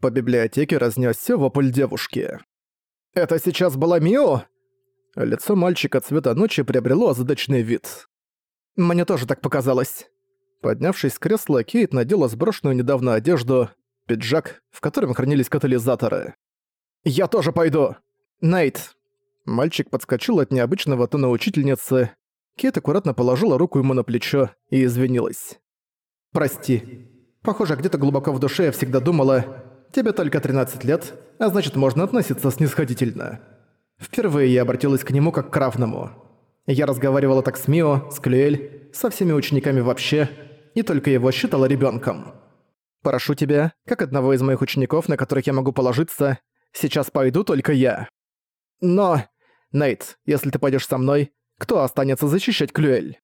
По библиотеке разнесся вопль девушки. «Это сейчас была Мио?» Лицо мальчика цвета ночи приобрело озадачный вид. «Мне тоже так показалось». Поднявшись с кресла, Кейт надела сброшенную недавно одежду, пиджак, в котором хранились катализаторы. «Я тоже пойду!» «Нейт!» Мальчик подскочил от необычного тона учительницы. Кейт аккуратно положила руку ему на плечо и извинилась. «Прости. Похоже, где-то глубоко в душе я всегда думала, тебе только 13 лет, а значит, можно относиться снисходительно. Впервые я обратилась к нему как к равному. Я разговаривала так с Мио, с Клюэль, со всеми учениками вообще, и только его считала ребенком. Прошу тебя, как одного из моих учеников, на которых я могу положиться, сейчас пойду только я. Но, Нейт, если ты пойдешь со мной, кто останется защищать Клюэль?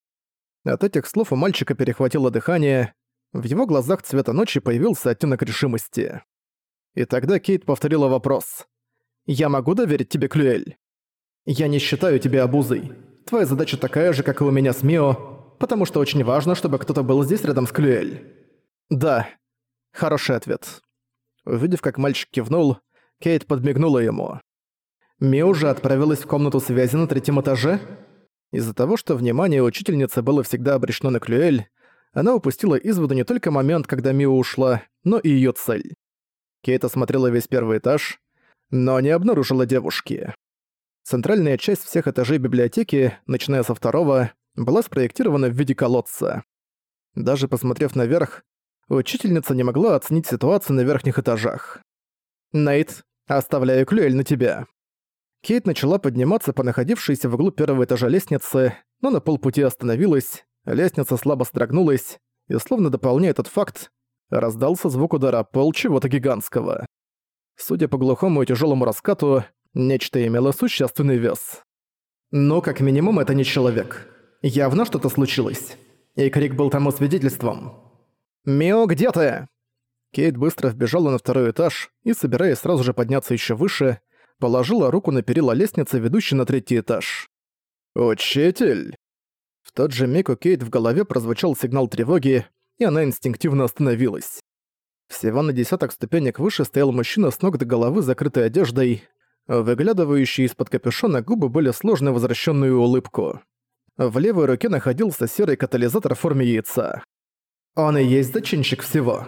От этих слов у мальчика перехватило дыхание, в его глазах цвета ночи появился оттенок решимости. И тогда Кейт повторила вопрос. «Я могу доверить тебе, Клюэль?» «Я не считаю тебя обузой. Твоя задача такая же, как и у меня с Мио, потому что очень важно, чтобы кто-то был здесь рядом с Клюэль». «Да». Хороший ответ. Увидев, как мальчик кивнул, Кейт подмигнула ему. Мио уже отправилась в комнату связи на третьем этаже? Из-за того, что внимание учительницы было всегда обречено на Клюэль, она упустила из виду не только момент, когда Мио ушла, но и её цель. Кейт осмотрела весь первый этаж, но не обнаружила девушки. Центральная часть всех этажей библиотеки, начиная со второго, была спроектирована в виде колодца. Даже посмотрев наверх, учительница не могла оценить ситуацию на верхних этажах. «Нейт, оставляю Клюэль на тебя». Кейт начала подниматься по находившейся в углу первого этажа лестницы, но на полпути остановилась, лестница слабо сдрогнулась, и словно дополняя этот факт, раздался звук удара пол чего-то гигантского. Судя по глухому и тяжелому раскату, нечто имело существенный вес. Но как минимум это не человек. Явно что-то случилось. И крик был тому свидетельством. «Мио, где ты?» Кейт быстро вбежала на второй этаж и, собираясь сразу же подняться еще выше, положила руку на перила лестницы, ведущей на третий этаж. «Учитель!» В тот же миг у Кейт в голове прозвучал сигнал тревоги, и она инстинктивно остановилась. Всего на десяток ступенек выше стоял мужчина с ног до головы закрытой одеждой. Выглядывающие из-под капюшона губы были сложно возвращенную улыбку. В левой руке находился серый катализатор в форме яйца. «Он и есть зачинщик всего».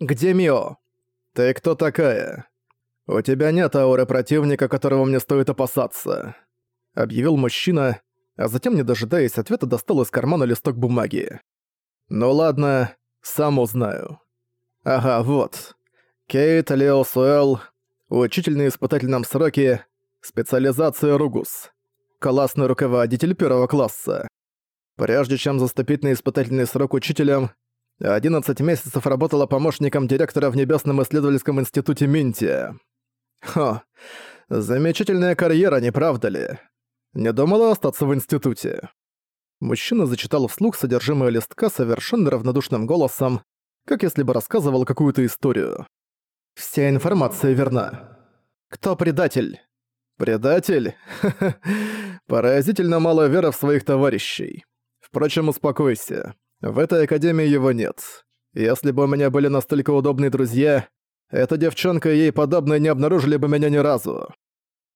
«Где Мио?» «Ты кто такая?» «У тебя нет ауры противника, которого мне стоит опасаться», — объявил мужчина, а затем, не дожидаясь ответа, достал из кармана листок бумаги. «Ну ладно, сам узнаю». «Ага, вот. Кейт Лео Суэлл, учитель на испытательном сроке, специализация Ругус, классный руководитель первого класса. Прежде чем заступить на испытательный срок учителем, 11 месяцев работала помощником директора в Небесном исследовательском институте Минтия. Хо, замечательная карьера, не правда ли? Не думала остаться в институте. Мужчина зачитал вслух содержимое листка совершенно равнодушным голосом, как если бы рассказывал какую-то историю. «Вся информация верна. Кто предатель?» «Предатель? Поразительно мало веры в своих товарищей. Впрочем, успокойся. В этой академии его нет. Если бы у меня были настолько удобные друзья, эта девчонка и ей подобные не обнаружили бы меня ни разу».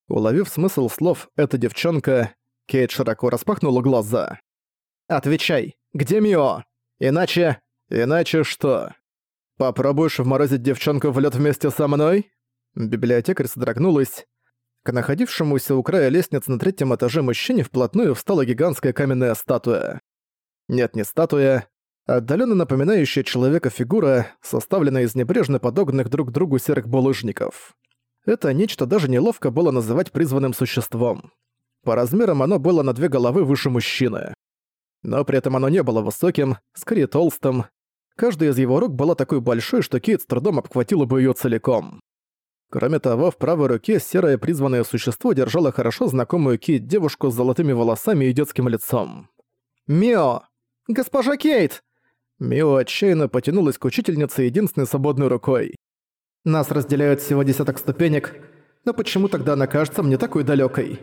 Уловив смысл слов «эта девчонка», Кейт широко распахнула глаза. Отвечай, где Мио? Иначе... Иначе что? Попробуешь вморозить девчонку в лед вместе со мной? Библиотекарь содрогнулась. К находившемуся у края лестницы на третьем этаже мужчине вплотную встала гигантская каменная статуя. Нет, не статуя, а отдаленно напоминающая человека фигура, составленная из небрежно подогнанных друг к другу серых булыжников. Это нечто даже неловко было называть призванным существом. По размерам оно было на две головы выше мужчины. Но при этом оно не было высоким, скорее толстым. Каждая из его рук была такой большой, что Кейт с трудом обхватила бы её целиком. Кроме того, в правой руке серое призванное существо держало хорошо знакомую Кейт девушку с золотыми волосами и детским лицом. «Мио! Госпожа Кейт!» Мио отчаянно потянулась к учительнице единственной свободной рукой. «Нас разделяют всего десяток ступенек, но почему тогда она кажется мне такой далёкой?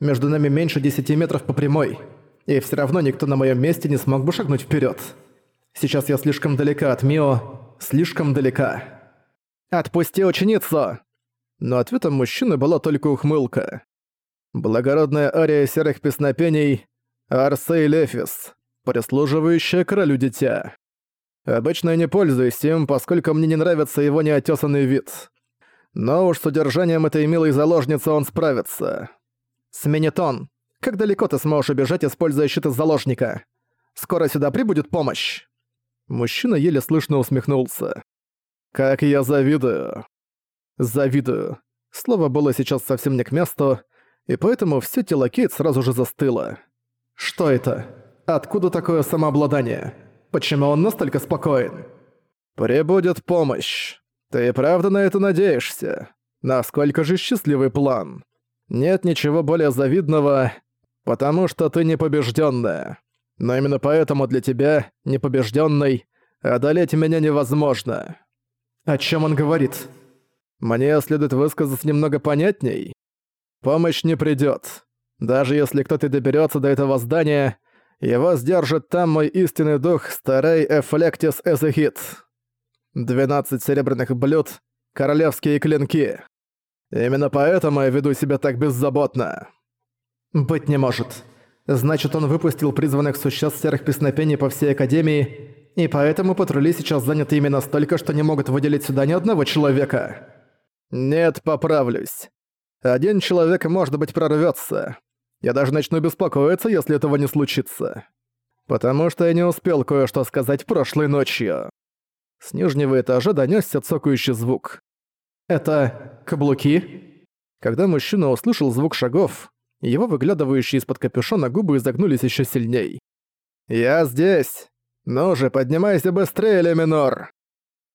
Между нами меньше десяти метров по прямой» и все равно никто на моем месте не смог бы шагнуть вперед. Сейчас я слишком далека от Мио, слишком далека. «Отпусти ученицу!» Но ответом мужчины была только ухмылка. Благородная ария серых песнопений Арсей Лефис, прислуживающая королю дитя. Обычно я не пользуюсь им, поскольку мне не нравится его неотесанный вид. Но уж с удержанием этой милой заложницы он справится. Сменитон, как далеко ты сможешь убежать, используя щит заложника? Скоро сюда прибудет помощь. Мужчина еле слышно усмехнулся. «Как я завидую!» «Завидую». Слово было сейчас совсем не к месту, и поэтому все тело Кейт сразу же застыло. «Что это? Откуда такое самообладание? Почему он настолько спокоен?» «Прибудет помощь. Ты правда на это надеешься? Насколько же счастливый план? Нет ничего более завидного, потому что ты непобежденная. Но именно поэтому для тебя, непобежденной, одолеть меня невозможно». «О чем он говорит?» «Мне следует высказаться немного понятней. Помощь не придёт. Даже если кто-то доберётся до этого здания, его сдержит там мой истинный дух Старей Эфлектис Эзехит. Двенадцать серебряных блюд, королевские клинки. Именно поэтому я веду себя так беззаботно. Быть не может. Значит, он выпустил призванных существ серых песнопений по всей Академии, и поэтому патрули сейчас заняты именно столько, что не могут выделить сюда ни одного человека. Нет, поправлюсь. Один человек, может быть, прорвётся. Я даже начну беспокоиться, если этого не случится. Потому что я не успел кое-что сказать прошлой ночью. С нижнего этажа донёсся цокающий звук. «Это каблуки?» Когда мужчина услышал звук шагов, его выглядывающие из-под капюшона губы изогнулись ещё сильней. «Я здесь! Ну же, поднимайся быстрее, Леминор!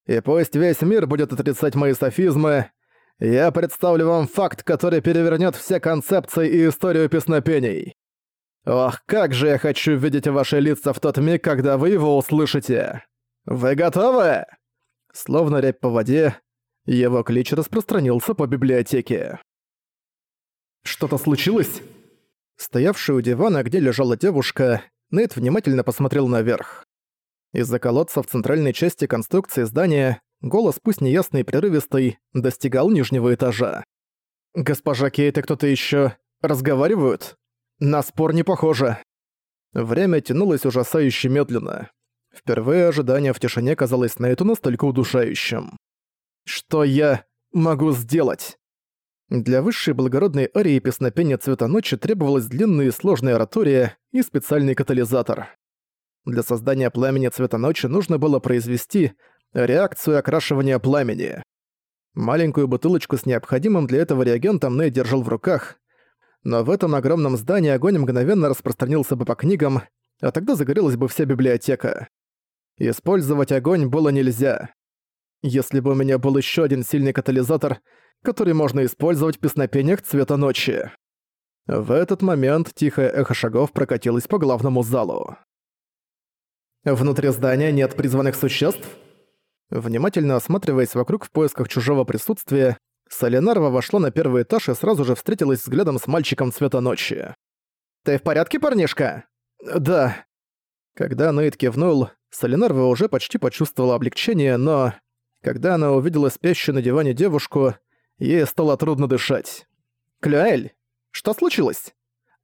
И пусть весь мир будет отрицать мои софизмы, я представлю вам факт, который перевернет все концепции и историю песнопений. Ох, как же я хочу видеть ваши лица в тот миг, когда вы его услышите. Вы готовы? Словно рябь по воде, его клич распространился по библиотеке. Что-то случилось? Стоявший у дивана, где лежала девушка, Нейт внимательно посмотрел наверх. Из-за колодца в центральной части конструкции здания голос, пусть неясный и прерывистый, достигал нижнего этажа. «Госпожа Кейт и кто-то ещё разговаривают? На спор не похоже». Время тянулось ужасающе медленно. Впервые ожидание в тишине казалось на эту настолько удушающим. «Что я могу сделать?» Для высшей благородной арии песнопения цвета ночи требовалась длинная и сложная оратория и специальный катализатор. Для создания пламени цвета ночи нужно было произвести реакцию окрашивания пламени. Маленькую бутылочку с необходимым для этого реагентом Ней держал в руках, но в этом огромном здании огонь мгновенно распространился бы по книгам, а тогда загорелась бы вся библиотека. Использовать огонь было нельзя. Если бы у меня был еще один сильный катализатор, который можно использовать в песнопениях цвета ночи. В этот момент тихое эхо шагов прокатилось по главному залу. «Внутри здания нет призванных существ?» Внимательно осматриваясь вокруг в поисках чужого присутствия, Соленарва вошла на первый этаж и сразу же встретилась взглядом с мальчиком цвета ночи. «Ты в порядке, парнишка?» «Да». Когда Нейт кивнул, Соленарва уже почти почувствовала облегчение, но... Когда она увидела спящую на диване девушку, ей стало трудно дышать. «Клюэль, что случилось?»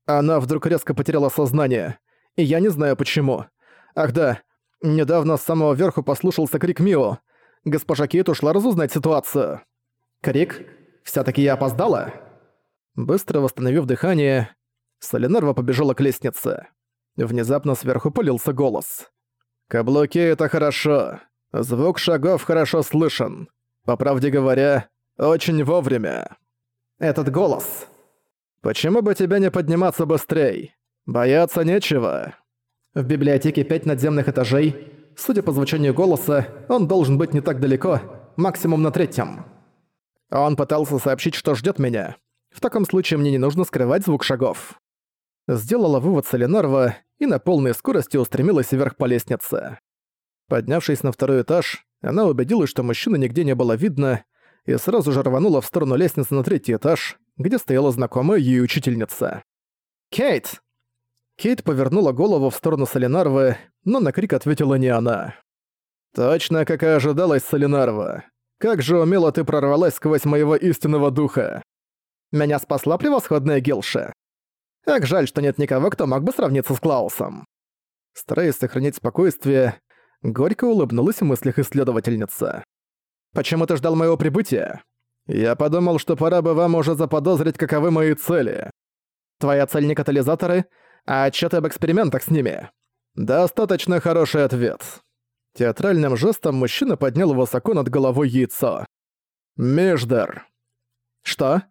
Она вдруг резко потеряла сознание, и я не знаю почему. Ах да, Недавно с самого верху послушался крик Мио. Госпожа Кейт ушла разузнать ситуацию. Крик? Всё-таки я опоздала? Быстро восстановив дыхание, Солинарва побежала к лестнице. Внезапно сверху полился голос. «Каблуки — это хорошо. Звук шагов хорошо слышен. По правде говоря, очень вовремя. Этот голос. Почему бы тебе не подниматься быстрей? Бояться нечего». В библиотеке пять надземных этажей. Судя по звучанию голоса, он должен быть не так далеко, максимум на третьем. Он пытался сообщить, что ждет меня. В таком случае мне не нужно скрывать звук шагов. Сделала вывод Соленарва и на полной скорости устремилась вверх по лестнице. Поднявшись на второй этаж, она убедилась, что мужчины нигде не было видно, и сразу же рванула в сторону лестницы на третий этаж, где стояла знакомая ей учительница. «Кейт!» Кейт повернула голову в сторону Солинарвы, но на крик ответила не она. «Точно, как и ожидалось, Солинарва. Как же умело ты прорвалась сквозь моего истинного духа. Меня спасла превосходная Гилша. Эх, жаль, что нет никого, кто мог бы сравниться с Клаусом. Стараясь сохранить спокойствие, горько улыбнулась в мыслях исследовательница. «Почему ты ждал моего прибытия? Я подумал, что пора бы вам уже заподозрить, каковы мои цели. Твоя цель не катализаторы, а отчеты об экспериментах с ними. Достаточно хороший ответ. Театральным жестом мужчина поднял высоко над головой яйцо. Междер. Что?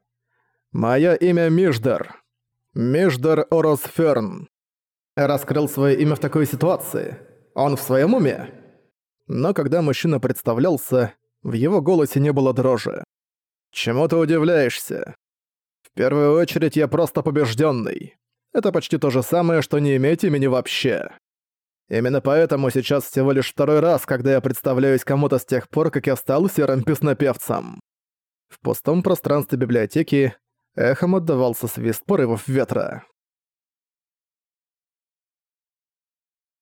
Моё имя Междер. Междер Оросферн. Раскрыл свое имя в такой ситуации. Он в своем уме? Но когда мужчина представлялся, в его голосе не было дрожи. «Чему ты удивляешься? В первую очередь я просто побежденный. Это почти то же самое, что не иметь имени вообще. Именно поэтому сейчас всего лишь второй раз, когда я представляюсь кому-то с тех пор, как я стал серым песнопевцем». В пустом пространстве библиотеки эхом отдавался свист порывов ветра.